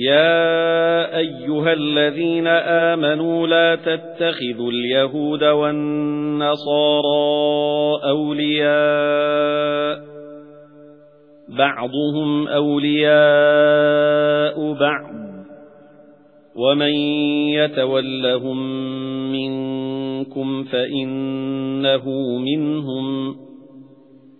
يَا أَيُّهَا الَّذِينَ آمَنُوا لَا تَتَّخِذُوا الْيَهُودَ وَالنَّصَارَى أَوْلِيَاءَ بَعْضُهُمْ أَوْلِيَاءُ بَعْضٍ وَمَن يَتَوَلَّهُم مِّنكُمْ فَإِنَّهُ مِنْهُمْ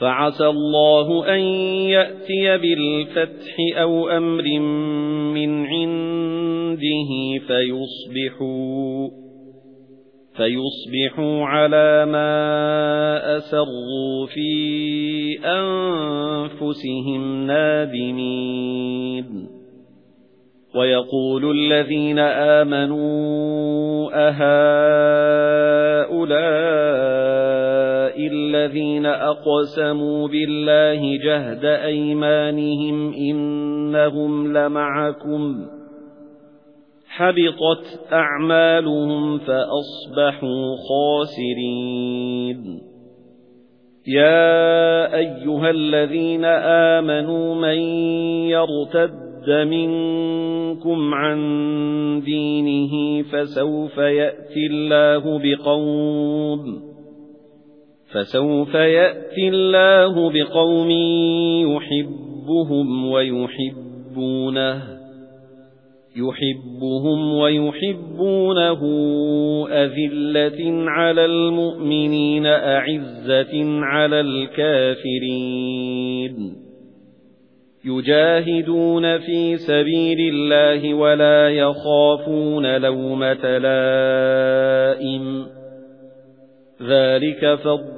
فَعَسَى اللَّهُ أَن يَأْتِيَ بِالْفَتْحِ أَوْ أَمْرٍ مِّنْ عِندِهِ فَيُصْبِحُوا فَيُصْبِحُوا عَلَى مَا أَسَرُّوا فِي أَنفُسِهِمْ نَادِمِينَ. وَيَقُولُ الَّذِينَ آمَنُوا أَهَؤُلَاءِ الَّذِينَ أَقْسَمُوا بِاللَّهِ جَهْدَ أَيْمَانِهِمْ إِنَّهُمْ لَمَعَكُمْ حَبِطَتْ أَعْمَالُهُمْ فَأَصْبَحُوا خَاسِرِينَ. يَا أَيُّهَا الَّذِينَ آمَنُوا مَن يَرْتَدَّ مِنكُمْ عَن دِينِهِ فَسَوْفَ يَأْتِي اللَّهُ بِقَوْمٍ فَسَوْفَ يَأْتِي اللَّهُ بِقَوْمٍ يُحِبُّهُمْ وَيُحِبُّونَهُ يُحِبُّهُمْ وَيُحِبُّونَهُ أَذِلَّةٍ عَلَى الْمُؤْمِنِينَ أَعِزَّةٍ عَلَى الْكَافِرِينَ. يُجَاهِدُونَ فِي سَبِيلِ اللَّهِ وَلَا يَخَافُونَ لَوْمَةَ لَائِمٍ. ذَلِكَ فَضْلُ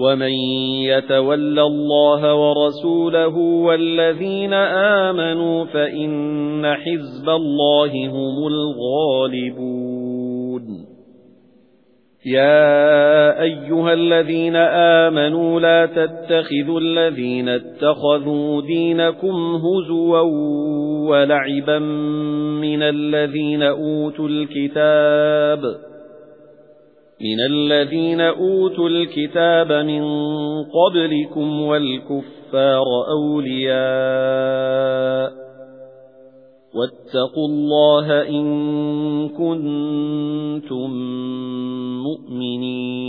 وَمَن يَتَوَلَّ اللَّهَ وَرَسُولَهُ وَالَّذِينَ آمَنُوا فَإِنَّ حِزْبَ اللَّهِ هُمُ الْغَالِبُونَ يَا أَيُّهَا الَّذِينَ آمَنُوا لَا تَتَّخِذُوا الَّذِينَ اتَّخَذُوا دِينَكُمْ هُزُوًا وَلَعِبًا مِنَ الَّذِينَ أُوتُوا الْكِتَابَ مِنَ الَّذِينَ أُوتُوا الْكِتَابَ مِنْ قَبْلِكُمْ وَالْكُفَّارَ أَوْلِيَاءَ وَاتَّقُوا اللَّهَ إِن كُنتُم مُّؤْمِنِينَ